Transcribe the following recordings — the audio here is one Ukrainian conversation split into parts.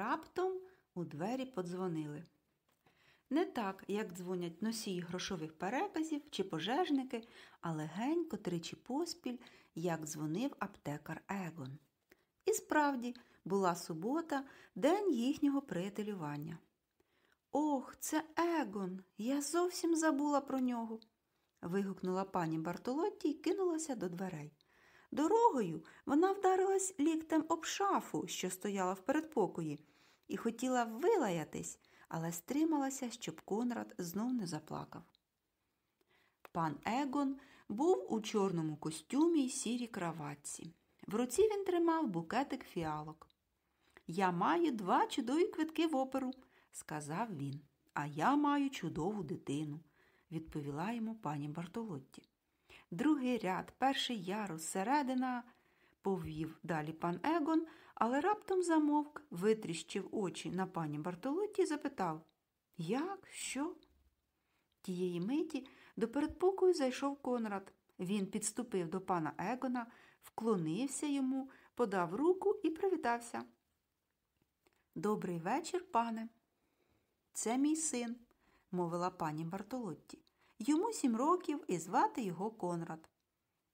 Раптом у двері подзвонили. Не так, як дзвонять носії грошових переказів чи пожежники, а легенько тричі поспіль, як дзвонив аптекар Егон. І справді була субота, день їхнього приятелювання. Ох, це Егон! Я зовсім забула про нього. вигукнула пані Бартолотті і кинулася до дверей. Дорогою вона вдарилась ліктем об шафу, що стояла в передпокої, і хотіла вилаятись, але стрималася, щоб Конрад знов не заплакав. Пан Егон був у чорному костюмі й сірій краватці. В руці він тримав букетик фіалок. Я маю два чудові квитки в оперу, сказав він. А я маю чудову дитину, відповіла йому пані Бартолотті. Другий ряд, перший ярус, середина, повів далі пан Егон, але раптом замовк, витріщив очі на пані Бартолотті і запитав Як? Що? Тієї миті до передпокою зайшов Конрад. Він підступив до пана Егона, вклонився йому, подав руку і привітався. Добрий вечір, пане. Це мій син, мовила пані Бартолотті. Йому сім років і звати його Конрад.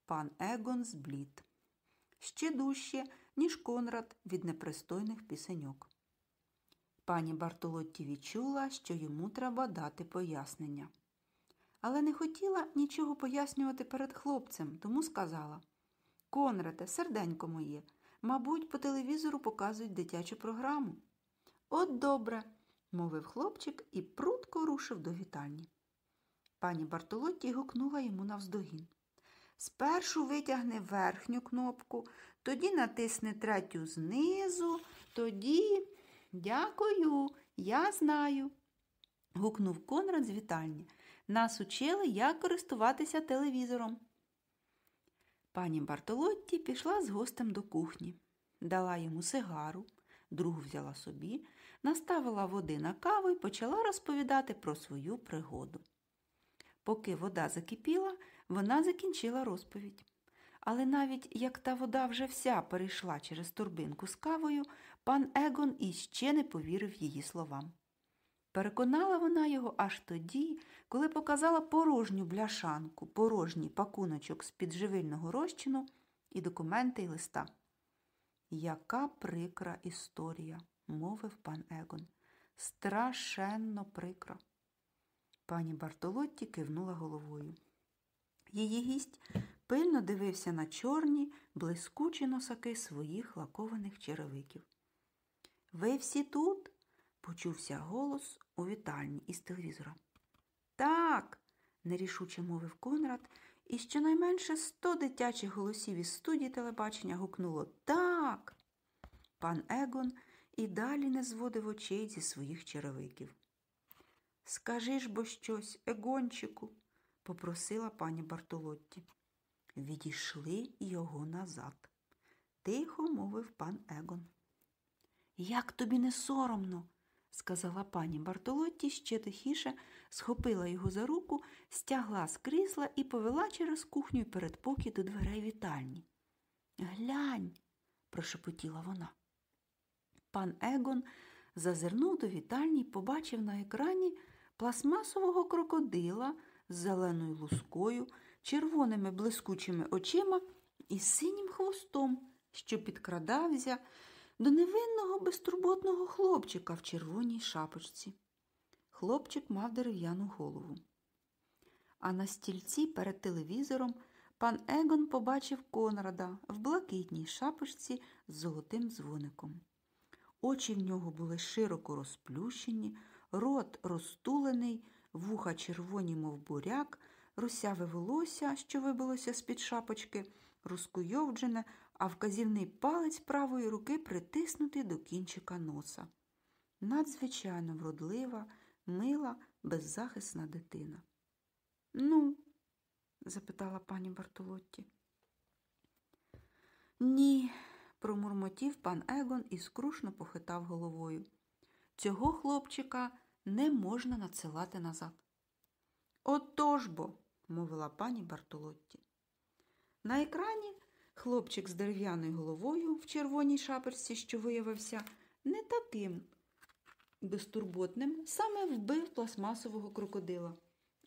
Пан Егон зблід. Ще дужче, ніж Конрад від непристойних пісеньок. Пані Бартолотті відчула, що йому треба дати пояснення. Але не хотіла нічого пояснювати перед хлопцем, тому сказала Конраде, серденько моє, мабуть, по телевізору показують дитячу програму. От добре, мовив хлопчик і прутко рушив до вітальні. Пані Бартолотті гукнула йому навздогін. Спершу витягни верхню кнопку, тоді натисни третю знизу, тоді. Дякую, я знаю. гукнув Конрад з вітальні. Нас учили, як користуватися телевізором. Пані Бартолотті пішла з гостем до кухні, дала йому сигару, другу взяла собі, наставила води на каву і почала розповідати про свою пригоду. Поки вода закипіла, вона закінчила розповідь. Але навіть як та вода вже вся перейшла через турбинку з кавою, пан Егон іще не повірив її словам. Переконала вона його аж тоді, коли показала порожню бляшанку, порожній пакуночок з під живильного розчину і документи й листа. Яка прикра історія, мовив пан Егон. Страшенно прикра. Пані Бартолотті кивнула головою. Її гість пильно дивився на чорні, блискучі носаки своїх лакованих черевиків. Ви всі тут? почувся голос у вітальні із телевізора. Так, нерішуче мовив Конрад, і щонайменше сто дитячих голосів із студії телебачення гукнуло Так. Пан Егон і далі не зводив очей зі своїх черевиків. Скажи ж бо щось, Егончику, попросила пані Бартолотті. Відійшли його назад, тихо мовив пан Егон. Як тобі не соромно, сказала пані Бартолотті ще тихіше, схопила його за руку, стягла з крісла і повела через кухню й передпокій до дверей вітальні. Глянь, прошепотіла вона. Пан Егон зазирнув до вітальні і побачив на екрані пластмасового крокодила з зеленою лускою, червоними блискучими очима і синім хвостом, що підкрадався до невинного безтурботного хлопчика в червоній шапочці. Хлопчик мав дерев'яну голову. А на стільці перед телевізором пан Егон побачив Конрада в блакитній шапочці з золотим дзвоником. Очі в нього були широко розплющені, рот розтулений, вуха червоні, мов буряк, русяве волосся, що вибилося з-під шапочки, розкуйовджене, а вказівний палець правої руки притиснутий до кінчика носа. Надзвичайно вродлива, мила, беззахисна дитина. Ну, запитала пані Бартолотті. Ні, промурмотів пан Егон і скрушно похитав головою. Цього хлопчика не можна надсилати назад. Отож бо, мовила пані Бартолотті. На екрані хлопчик з дерев'яною головою в червоній шапочці, що виявився не таким безтурботним, саме вбив пластмасового крокодила.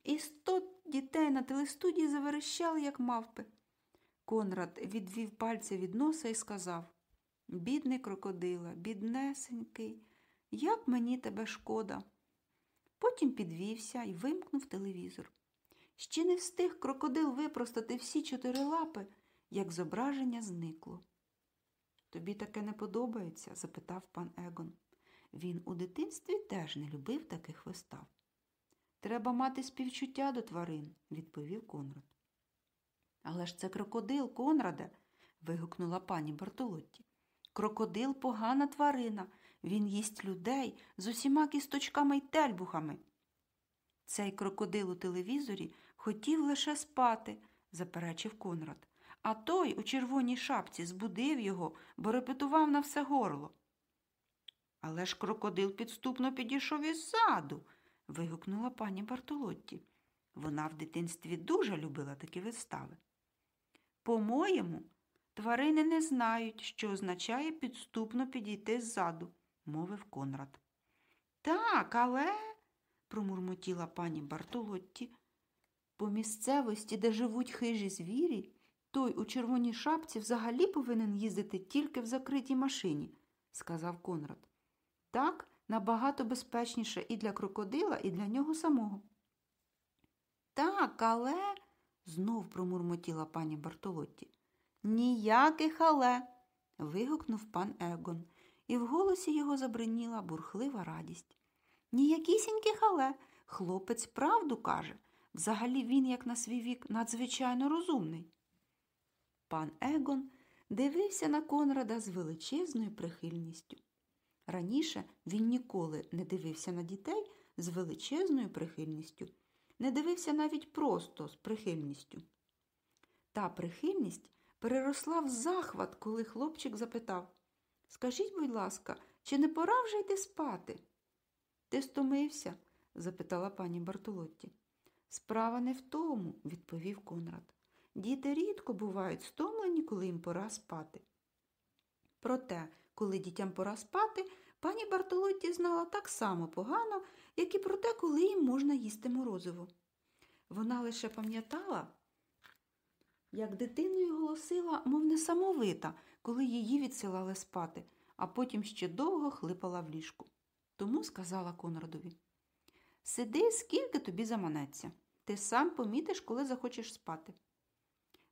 І сто дітей на телестудії заверещали, як мавпи. Конрад відвів пальця від носа і сказав Бідний крокодила, біднесенький, як мені тебе шкода. Потім підвівся і вимкнув телевізор. Ще не встиг крокодил випростати всі чотири лапи, як зображення зникло. Тобі таке не подобається? запитав пан Егон. Він у дитинстві теж не любив таких вистав. Треба мати співчуття до тварин, відповів Конрад. Але ж це крокодил, Конраде. вигукнула пані Бартолотті. Крокодил погана тварина. Він їсть людей з усіма кісточками й тельбухами. Цей крокодил у телевізорі хотів лише спати, заперечив Конрад. А той у червоній шапці збудив його, бо репетував на все горло. Але ж крокодил підступно підійшов іззаду, вигукнула пані Бартолотті. Вона в дитинстві дуже любила такі вистави. По-моєму, тварини не знають, що означає підступно підійти ззаду, мовив Конрад. Так, але, промурмотіла пані Бартолотті, по місцевості, де живуть хижі звірі, той у червоній шапці взагалі повинен їздити тільки в закритій машині, сказав Конрад. Так набагато безпечніше і для крокодила, і для нього самого. Так, але, знов промурмотіла пані Бартолотті. Ніяких але. вигукнув пан Егон, і в голосі його забриніла бурхлива радість. Ніякісіньких але. Хлопець правду каже. Взагалі він, як на свій вік, надзвичайно розумний. Пан Егон дивився на Конрада з величезною прихильністю. Раніше він ніколи не дивився на дітей з величезною прихильністю, не дивився навіть просто з прихильністю. Та прихильність переросла в захват, коли хлопчик запитав Скажіть, будь ласка, чи не пора вже йти спати? Ти стомився? запитала пані Бартолотті. Справа не в тому, відповів Конрад. Діти рідко бувають стомлені, коли їм пора спати. Проте, коли дітям пора спати, пані Бартолотті знала так само погано, як і про те, коли їм можна їсти морозиво. Вона лише пам'ятала, як дитиною голосила, мов несамовита, коли її відсилали спати, а потім ще довго хлипала в ліжку. Тому сказала Конрадові Сиди, скільки тобі заманеться. Ти сам помітиш, коли захочеш спати.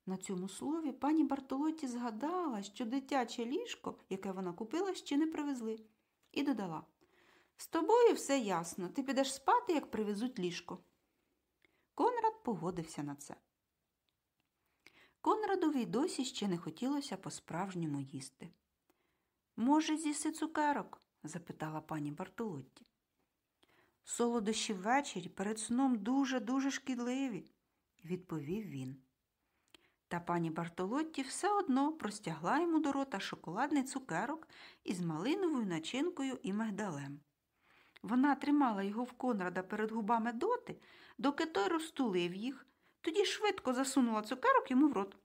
На цьому слові пані Бартолоті згадала, що дитяче ліжко, яке вона купила, ще не привезли, і додала З тобою все ясно, ти підеш спати, як привезуть ліжко. Конрад погодився на це. Конрадові досі ще не хотілося по-справжньому їсти. Може, з'їси цукерок? запитала пані Бартолотті. Солодощі ввечері перед сном дуже-дуже шкідливі, відповів він. Та пані Бартолотті все одно простягла йому до рота шоколадний цукерок із малиновою начинкою і мигдалем. Вона тримала його в Конрада перед губами доти, доки той розтулив їх, тоді швидко засунула цукерок йому в рот.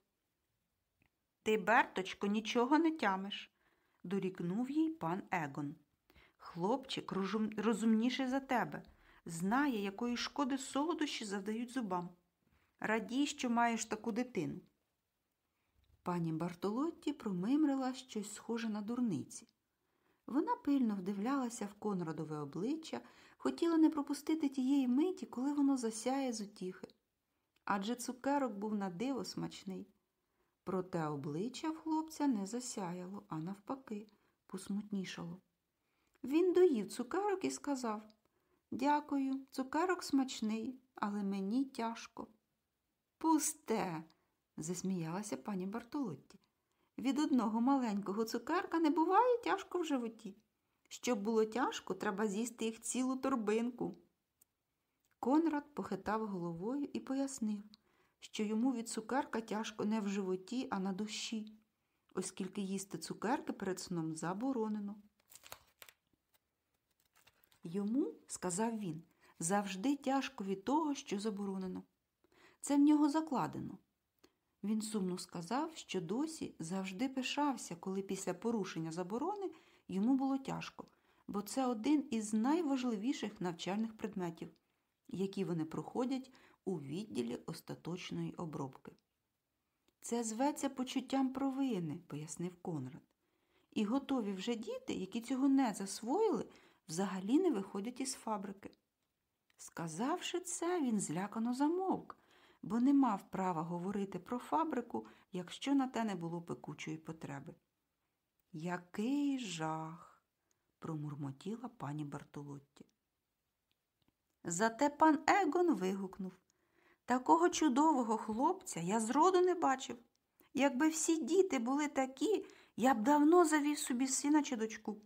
Ти, Берточко, нічого не тямиш, дорікнув їй пан Егон. Хлопчик розумніший за тебе, знає, якої шкоди солодощі завдають зубам. Радій, що маєш таку дитину. Пані Бартолотті промимрила щось схоже на дурниці. Вона пильно вдивлялася в Конрадове обличчя, хотіла не пропустити тієї миті, коли воно засяє з утіхи. Адже цукерок був на диво смачний. Проте обличчя в хлопця не засяяло, а навпаки, посмутнішало. Він доїв цукерок і сказав Дякую, цукерок смачний, але мені тяжко. Пусте, засміялася пані Бартолотті. Від одного маленького цукерка не буває тяжко в животі. Щоб було тяжко, треба з'їсти їх цілу торбинку. Конрад похитав головою і пояснив, що йому від цукерка тяжко не в животі, а на душі, оскільки їсти цукерки перед сном заборонено. Йому, сказав він, завжди тяжко від того, що заборонено. Це в нього закладено. Він сумно сказав, що досі завжди пишався, коли після порушення заборони йому було тяжко, бо це один із найважливіших навчальних предметів, які вони проходять у відділі остаточної обробки. Це зветься почуттям провини, пояснив Конрад. І готові вже діти, які цього не засвоїли, взагалі не виходять із фабрики. Сказавши це, він злякано замовк, бо не мав права говорити про фабрику, якщо на те не було пекучої потреби. Який жах! промурмотіла пані Бартолотті. Зате пан Егон вигукнув Такого чудового хлопця я зроду не бачив. Якби всі діти були такі, я б давно завів собі сина чи дочку.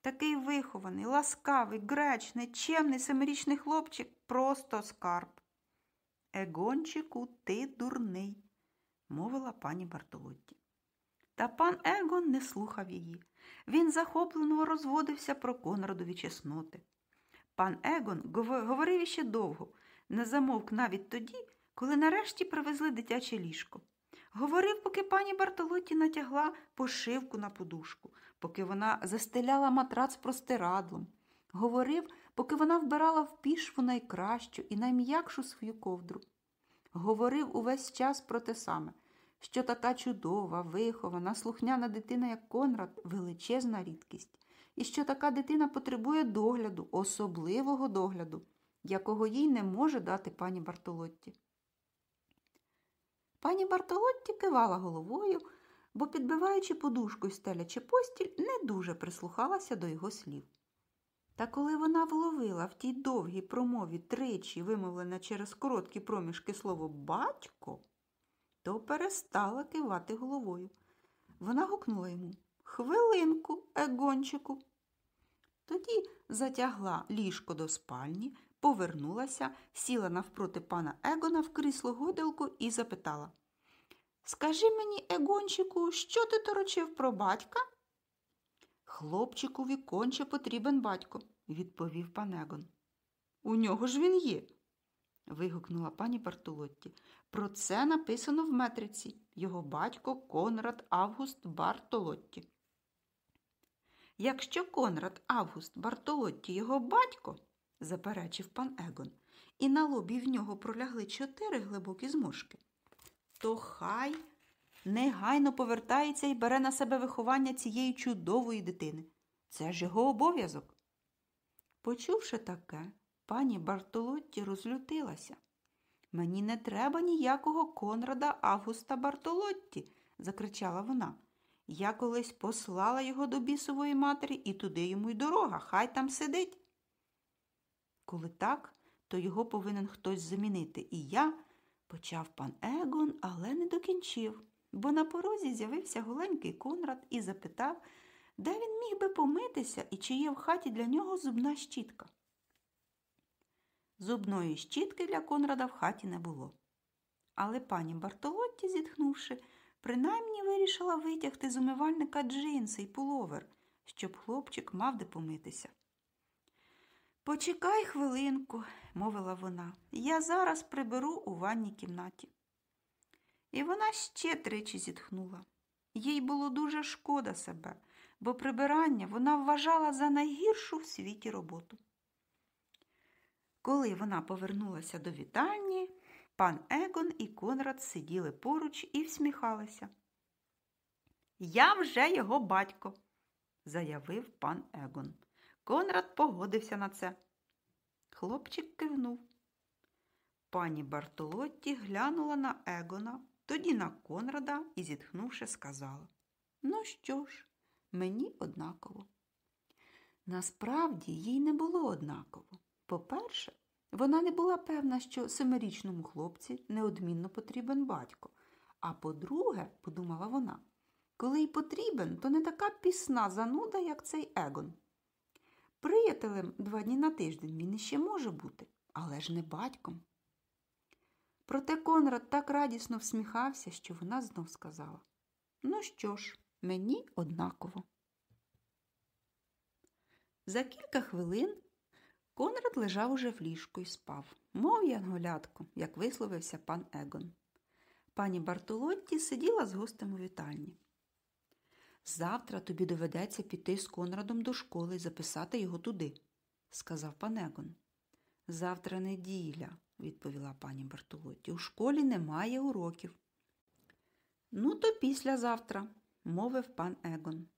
Такий вихований, ласкавий, гречний, чемний семирічний хлопчик просто скарб. Егончику, ти дурний, мовила пані Бартолотті. Та пан Егон не слухав її. Він захоплено розводився про Конрадові чесноти. Пан Егон говорив іще довго, не замовк навіть тоді, коли нарешті привезли дитяче ліжко. Говорив, поки пані Бартолотті натягла пошивку на подушку, поки вона застеляла матрац простирадлом. Говорив, поки вона вбирала в пішву найкращу і найм'якшу свою ковдру. Говорив увесь час про те саме, що така чудова, вихована, слухняна дитина, як Конрад, величезна рідкість, і що така дитина потребує догляду, особливого догляду, якого їй не може дати пані Бартолотті. Пані Бартолотті кивала головою, бо, підбиваючи подушку й стелячи постіль, не дуже прислухалася до його слів. Та коли вона вловила в тій довгій промові тричі, вимовлене через короткі проміжки слово батько, то перестала кивати головою. Вона гукнула йому Хвилинку, егончику. Тоді затягла ліжко до спальні, повернулася, сіла навпроти пана Егона в крісло гойдалку і запитала Скажи мені, Егончику, що ти торочив про батька? Хлопчикові конче потрібен батько, відповів пан Егон. У нього ж він є. вигукнула пані Бартолотті. Про це написано в метриці його батько Конрад Август Бартолотті. Якщо Конрад Август Бартолотті його батько, заперечив пан Егон, і на лобі в нього пролягли чотири глибокі зморшки, то хай негайно повертається і бере на себе виховання цієї чудової дитини. Це ж його обов'язок. Почувши таке, пані Бартолотті розлютилася. Мені не треба ніякого Конрада Августа Бартолотті, закричала вона. Я колись послала його до бісової матері і туди йому й дорога, хай там сидить. Коли так, то його повинен хтось замінити. І я, почав пан Егон, але не докінчив, бо на порозі з'явився голенький Конрад і запитав, де він міг би помитися і чи є в хаті для нього зубна щітка. Зубної щітки для Конрада в хаті не було. Але пані Бартолотті, зітхнувши, принаймні вирішила витягти з умивальника джинси й пуловер, щоб хлопчик мав де помитися. Почекай хвилинку, мовила вона, я зараз приберу у ванній кімнаті. І вона ще тричі зітхнула. Їй було дуже шкода себе, бо прибирання вона вважала за найгіршу в світі роботу. Коли вона повернулася до вітальні, пан Егон і Конрад сиділи поруч і всміхалися. Я вже його батько, заявив пан Егон. Конрад погодився на це. Хлопчик кивнув. Пані Бартолотті глянула на Егона, тоді на Конрада і, зітхнувши, сказала Ну що ж, мені однаково. Насправді їй не було однаково. По-перше, вона не була певна, що семирічному хлопці неодмінно потрібен батько. А по-друге, подумала вона, коли й потрібен, то не така пісна зануда, як цей Егон. Приятелем два дні на тиждень він іще може бути, але ж не батьком. Проте Конрад так радісно всміхався, що вона знов сказала Ну що ж, мені однаково. За кілька хвилин Конрад лежав уже в ліжку і спав, мов янголятко, як висловився пан Егон. Пані Бартолотті сиділа з гостем у вітальні. Завтра тобі доведеться піти з Конрадом до школи і записати його туди, сказав пан Егон. Завтра неділя, відповіла пані Бартолотті. У школі немає уроків. Ну, то післязавтра, мовив пан Егон,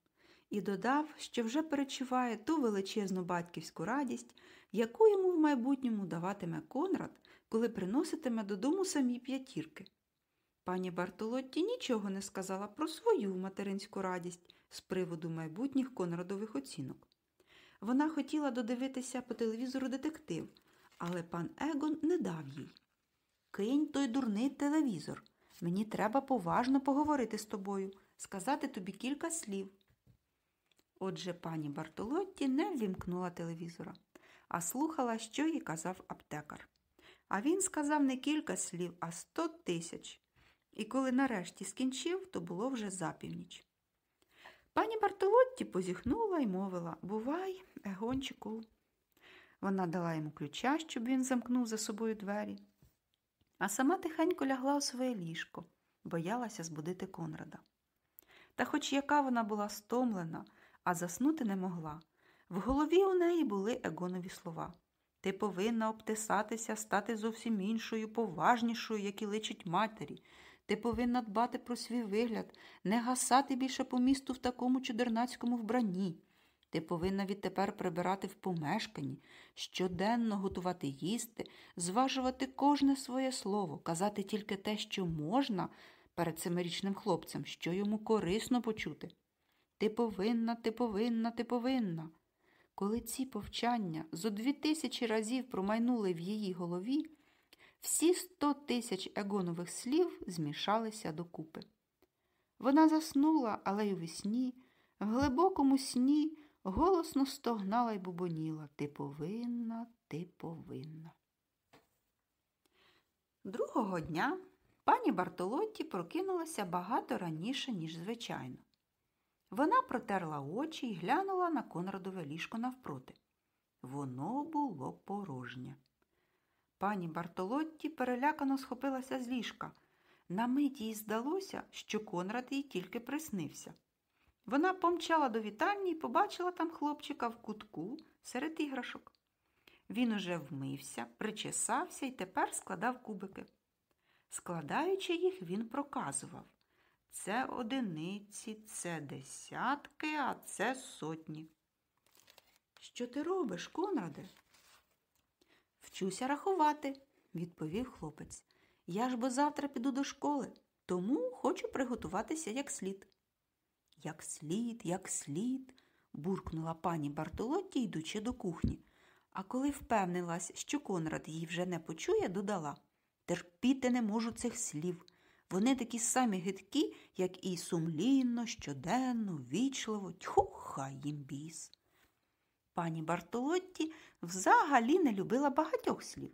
і додав, що вже перечуває ту величезну батьківську радість, яку йому в майбутньому даватиме Конрад, коли приноситиме додому самі п'ятірки. Пані Бартолотті нічого не сказала про свою материнську радість з приводу майбутніх Конрадових оцінок. Вона хотіла додивитися по телевізору детектив, але пан Егон не дав їй. Кинь той дурний телевізор. Мені треба поважно поговорити з тобою, сказати тобі кілька слів. Отже, пані Бартолотті не ввімкнула телевізора, а слухала, що їй казав аптекар. А він сказав не кілька слів, а сто тисяч. І коли нарешті скінчив, то було вже запівніч. Пані Бартолотті позіхнула і мовила Бувай, Егончику. Вона дала йому ключа, щоб він замкнув за собою двері, а сама тихенько лягла у своє ліжко, боялася збудити Конрада. Та хоч яка вона була стомлена, а заснути не могла, в голові у неї були Егонові слова. Ти повинна обтисатися, стати зовсім іншою, поважнішою, як і личить матері. Ти повинна дбати про свій вигляд, не гасати більше по місту в такому чудернацькому вбранні. Ти повинна відтепер прибирати в помешканні, щоденно готувати їсти, зважувати кожне своє слово, казати тільки те, що можна перед семирічним хлопцем, що йому корисно почути. Ти повинна, ти повинна, ти повинна. Коли ці повчання зо дві тисячі разів промайнули в її голові, всі сто тисяч егонових слів змішалися докупи. Вона заснула, але й у весні, в глибокому сні голосно стогнала й бубоніла Ти повинна, ти повинна. Другого дня пані Бартолотті прокинулася багато раніше, ніж звичайно. Вона протерла очі і глянула на Конрадове ліжко навпроти. Воно було порожнє. Пані Бартолотті перелякано схопилася з ліжка. На мить їй здалося, що Конрад їй тільки приснився. Вона помчала до вітальні і побачила там хлопчика в кутку серед іграшок. Він уже вмився, причесався і тепер складав кубики. Складаючи їх, він проказував це одиниці, це десятки, а це сотні. Що ти робиш, Конраде? Вчуся рахувати, відповів хлопець. Я ж бо завтра піду до школи, тому хочу приготуватися як слід. Як слід, як слід, буркнула пані Бартолотті, йдучи до кухні. А коли впевнилась, що Конрад її вже не почує, додала Терпіти не можу цих слів. Вони такі самі гидкі, як і сумлінно, щоденно, вічливо, тьху, хай їм біс. Пані Бартолотті взагалі не любила багатьох слів.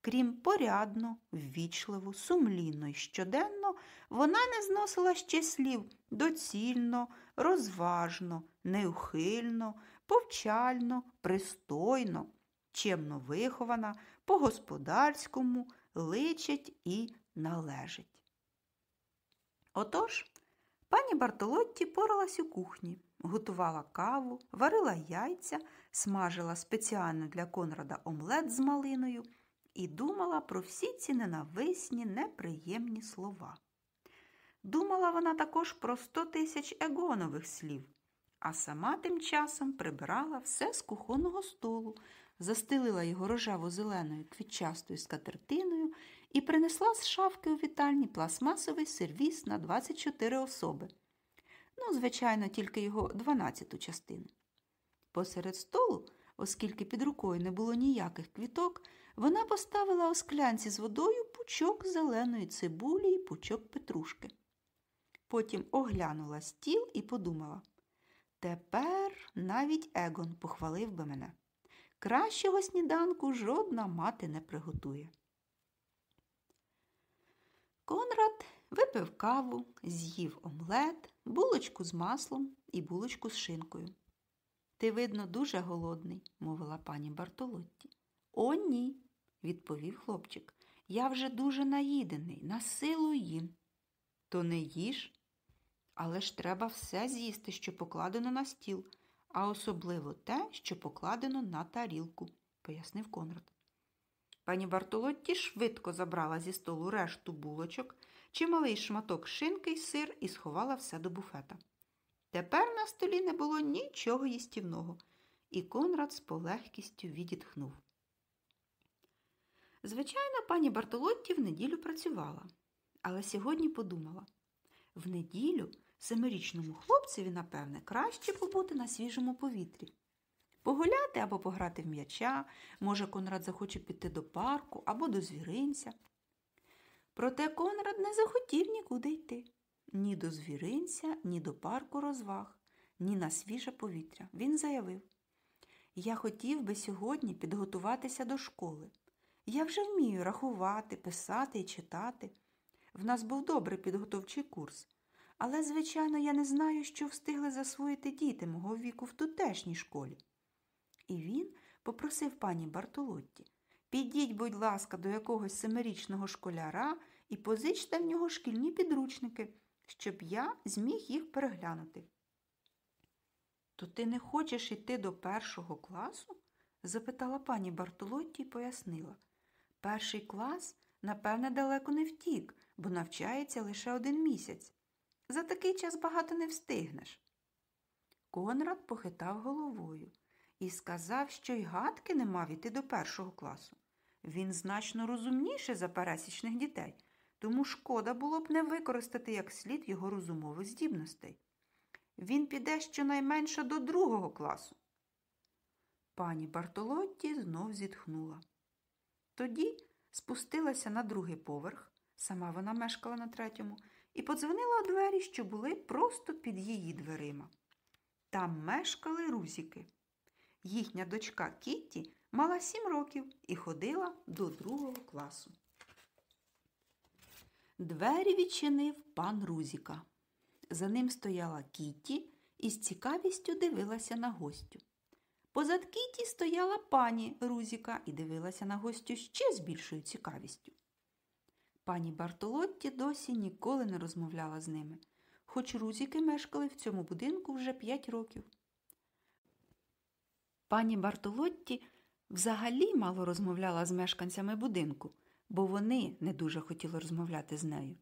Крім порядно, ввічливо, сумлінно і щоденно, вона не зносила ще слів доцільно, розважно, неухильно, повчально, пристойно, чемно вихована, по-господарському, личить і належить. Отож, пані Бартолотті поралась у кухні, готувала каву, варила яйця, смажила спеціально для Конрада омлет з малиною і думала про всі ці ненависні, неприємні слова. Думала вона також про сто тисяч егонових слів, а сама тим часом прибирала все з кухонного столу, застелила його рожево-зеленою квітчастою скатертиною і принесла з шафки у вітальні пластмасовий сервіс на 24 особи. Ну, звичайно, тільки його 12 частину. Посеред столу, оскільки під рукою не було ніяких квіток, вона поставила у склянці з водою пучок зеленої цибулі і пучок петрушки. Потім оглянула стіл і подумала тепер навіть Егон похвалив би мене. Кращого сніданку жодна мати не приготує. Конрад випив каву, з'їв омлет, булочку з маслом і булочку з шинкою. Ти, видно, дуже голодний, мовила пані Бартолотті. О, ні, відповів хлопчик. Я вже дуже наїдений, на силу їм. То не їж. Але ж треба все з'їсти, що покладено на стіл, а особливо те, що покладено на тарілку, пояснив Конрад. Пані Бартолотті швидко забрала зі столу решту булочок, чималий шматок шинки й сир і сховала все до буфета. Тепер на столі не було нічого їстівного, і Конрад з полегкістю відітхнув. Звичайно, пані Бартолотті в неділю працювала, але сьогодні подумала в неділю семирічному хлопцеві, напевне, краще побути на свіжому повітрі. Погуляти або пограти в м'яча, може, Конрад захоче піти до парку або до звіринця. Проте Конрад не захотів нікуди йти ні до звіринця, ні до парку розваг, ні на свіже повітря. Він заявив Я хотів би сьогодні підготуватися до школи. Я вже вмію рахувати, писати і читати. В нас був добрий підготовчий курс. Але, звичайно, я не знаю, що встигли засвоїти діти мого віку в тутешній школі. І він попросив пані Бартолотті підіть, будь ласка, до якогось семирічного школяра і позичте в нього шкільні підручники, щоб я зміг їх переглянути. То ти не хочеш йти до першого класу? запитала пані Бартолотті і пояснила. Перший клас, напевне, далеко не втік, бо навчається лише один місяць. За такий час багато не встигнеш. Конрад похитав головою і сказав, що й гадки не мав іти до першого класу. Він значно розумніший за пересічних дітей, тому шкода було б не використати як слід його розумових здібностей. Він піде щонайменше до другого класу. Пані Бартолотті знов зітхнула. Тоді спустилася на другий поверх, сама вона мешкала на третьому, і подзвонила у двері, що були просто під її дверима. Там мешкали рузіки. Їхня дочка Кітті мала сім років і ходила до другого класу. Двері відчинив пан Рузіка. За ним стояла Кітті і з цікавістю дивилася на гостю. Позад Кіті стояла пані Рузіка і дивилася на гостю ще з більшою цікавістю. Пані Бартолотті досі ніколи не розмовляла з ними, хоч Рузіки мешкали в цьому будинку вже п'ять років. Пані Бартолотті взагалі мало розмовляла з мешканцями будинку, бо вони не дуже хотіли розмовляти з нею.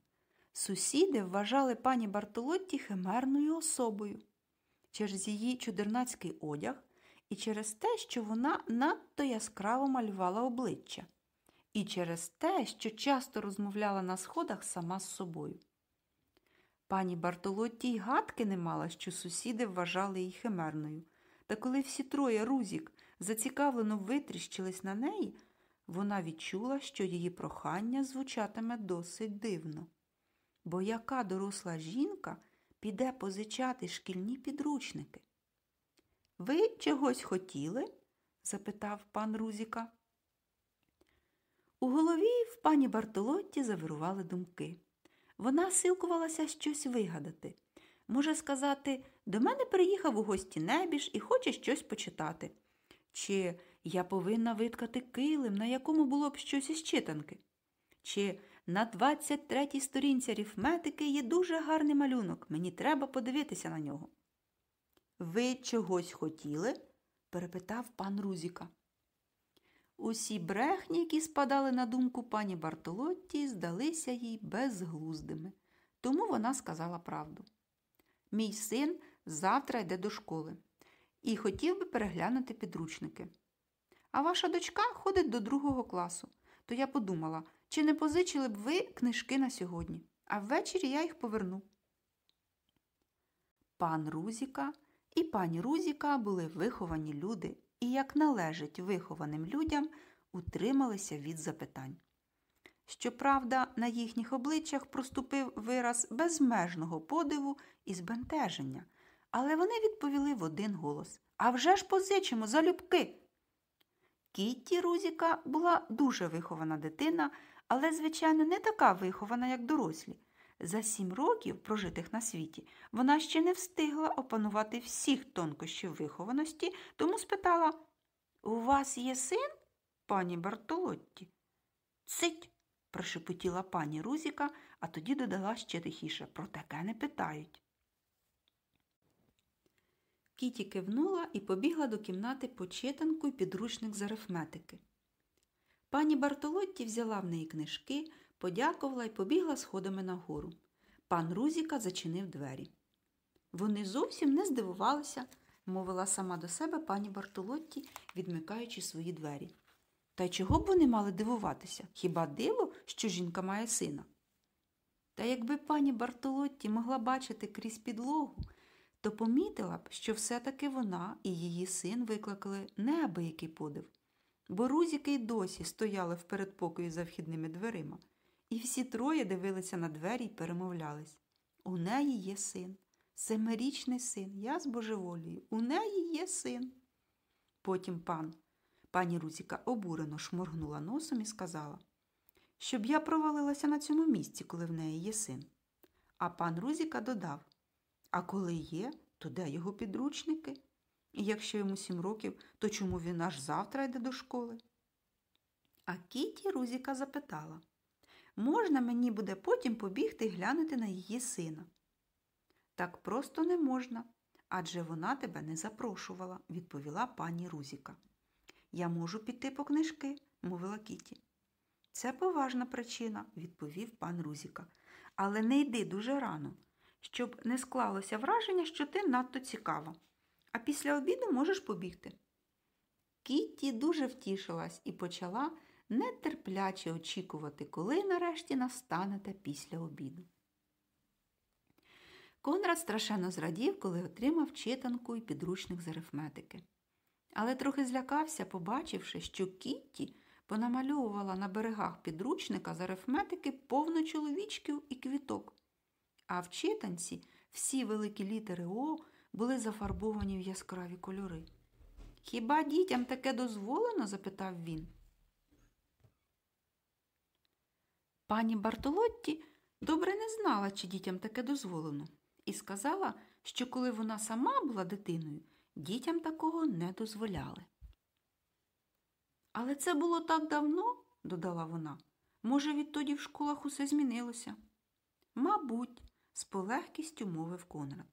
Сусіди вважали пані Бартолотті химерною особою через її чудернацький одяг і через те, що вона надто яскраво малювала обличчя, і через те, що часто розмовляла на сходах сама з собою. Пані Бартолотті й гадки не мала, що сусіди вважали її химерною, та коли всі троє Рузік зацікавлено витріщились на неї, вона відчула, що її прохання звучатиме досить дивно. Бо яка доросла жінка піде позичати шкільні підручники? Ви чогось хотіли? запитав пан Рузіка. У голові в пані Бартолотті завирували думки. Вона силкувалася щось вигадати. Може сказати, до мене приїхав у гості небіж і хоче щось почитати. Чи я повинна виткати килим, на якому було б щось із читанки? Чи на 23-й сторінці арифметики є дуже гарний малюнок, мені треба подивитися на нього. Ви чогось хотіли? перепитав пан Рузіка. Усі брехні, які спадали на думку пані Бартолотті, здалися їй безглуздими, тому вона сказала правду. Мій син завтра йде до школи і хотів би переглянути підручники. А ваша дочка ходить до другого класу, то я подумала, чи не позичили б ви книжки на сьогодні, а ввечері я їх поверну. Пан Рузіка і пані Рузіка були виховані люди і, як належить вихованим людям, утрималися від запитань. Щоправда, на їхніх обличчях проступив вираз безмежного подиву і збентеження, але вони відповіли в один голос «А вже ж позичимо залюбки. Кітті Рузіка була дуже вихована дитина, але, звичайно, не така вихована, як дорослі. За сім років, прожитих на світі, вона ще не встигла опанувати всіх тонкощів вихованості, тому спитала У вас є син, пані Бартолотті? Цить, прошепотіла пані Рузіка, а тоді додала ще тихіше про таке не питають. Кіті кивнула і побігла до кімнати по читанку й підручник з арифметики. Пані Бартолотті взяла в неї книжки, подякувала й побігла сходами нагору. Пан Рузіка зачинив двері. Вони зовсім не здивувалися, мовила сама до себе пані Бартолотті, відмикаючи свої двері. Та й чого б вони мали дивуватися? Хіба диво, що жінка має сина? Та якби пані Бартолотті могла бачити крізь підлогу, то помітила б, що все-таки вона і її син викликали неабиякий подив, бо Рузіки й досі стояли в передпокої за вхідними дверима, і всі троє дивилися на двері й перемовлялись. У неї є син, семирічний син, я збожеволію, у неї є син. Потім пан, пані Рузіка обурено шморгнула носом і сказала, щоб я провалилася на цьому місці, коли в неї є син. А пан Рузіка додав а коли є, то де його підручники? І якщо йому сім років, то чому він аж завтра йде до школи? А Кіті Рузіка запитала можна мені буде потім побігти і глянути на її сина? Так просто не можна, адже вона тебе не запрошувала, відповіла пані Рузіка. Я можу піти по книжки, мовила Кіті. Це поважна причина, відповів пан Рузіка. Але не йди дуже рано щоб не склалося враження, що ти надто цікава. А після обіду можеш побігти. Кітті дуже втішилась і почала нетерпляче очікувати, коли нарешті настанете після обіду. Конрад страшенно зрадів, коли отримав читанку і підручник з арифметики. Але трохи злякався, побачивши, що Кітті понамальовувала на берегах підручника з арифметики повно чоловічків і квіток а в читанці всі великі літери О були зафарбовані в яскраві кольори. Хіба дітям таке дозволено? запитав він. Пані Бартолотті добре не знала, чи дітям таке дозволено, і сказала, що коли вона сама була дитиною, дітям такого не дозволяли. Але це було так давно, додала вона. Може, відтоді в школах усе змінилося? Мабуть, з полегкістю мовив Конрад.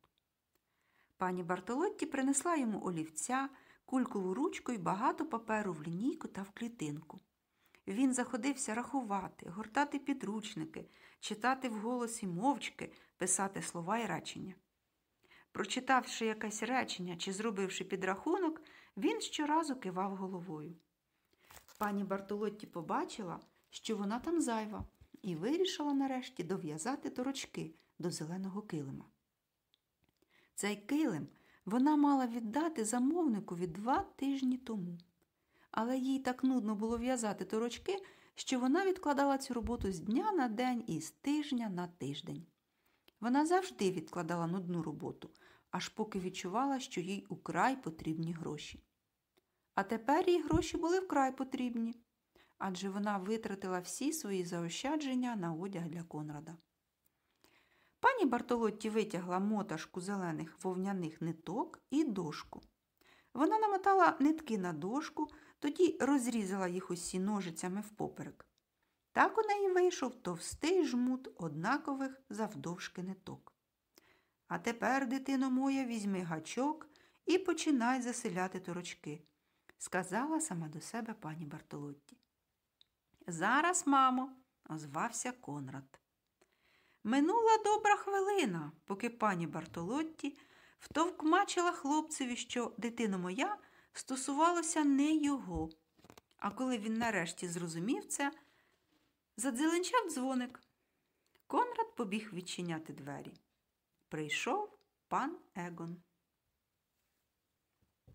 Пані Бартолотті принесла йому олівця, кулькову ручку і багато паперу в лінійку та в клітинку. Він заходився рахувати, гортати підручники, читати вголос і мовчки, писати слова і речення. Прочитавши якесь речення чи зробивши підрахунок, він щоразу кивав головою. Пані Бартолотті побачила, що вона там зайва, і вирішила нарешті дов'язати торочки до зеленого килима. Цей килим вона мала віддати замовникові два тижні тому. Але їй так нудно було в'язати торочки, що вона відкладала цю роботу з дня на день і з тижня на тиждень. Вона завжди відкладала нудну роботу, аж поки відчувала, що їй украй потрібні гроші. А тепер їй гроші були вкрай потрібні, адже вона витратила всі свої заощадження на одяг для Конрада. Пані Бартолотті витягла моташку зелених вовняних ниток і дошку. Вона намотала нитки на дошку, тоді розрізала їх усі ножицями впоперек. Так у неї вийшов товстий жмут однакових завдовжки ниток. А тепер, дитино моя, візьми гачок і починай заселяти торочки, сказала сама до себе пані Бартолотті. Зараз, мамо, озвався Конрад. Минула добра хвилина, поки пані Бартолотті втовкмачила хлопцеві, що дитина моя стосувалося не його. А коли він нарешті зрозумів це, задзеленчав дзвоник. Конрад побіг відчиняти двері. Прийшов пан Егон.